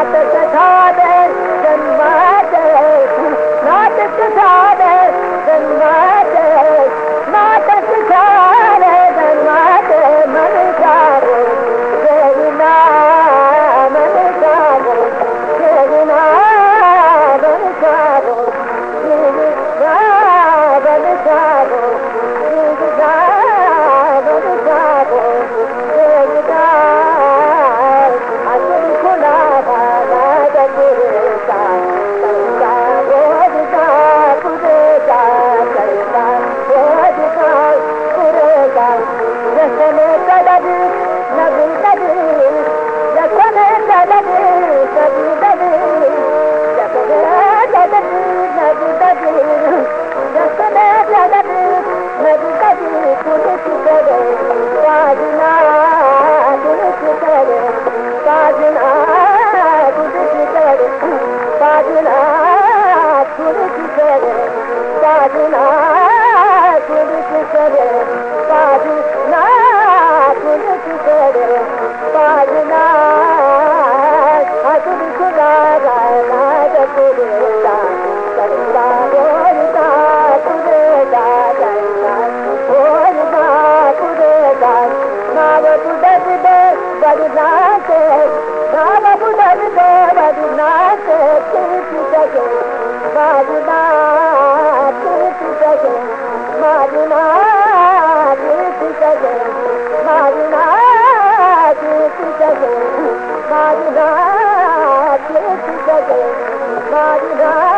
at the Chicago. por aqui. కావకు డబిదే వరి నాకే కావకు డబిదే వరి నాకే తీర్చి తగే మాది నా తీర్చి తగే మాది నా తీర్చి తగే మాది నా తీర్చి తగే మాది నా తీర్చి తగే మాది నా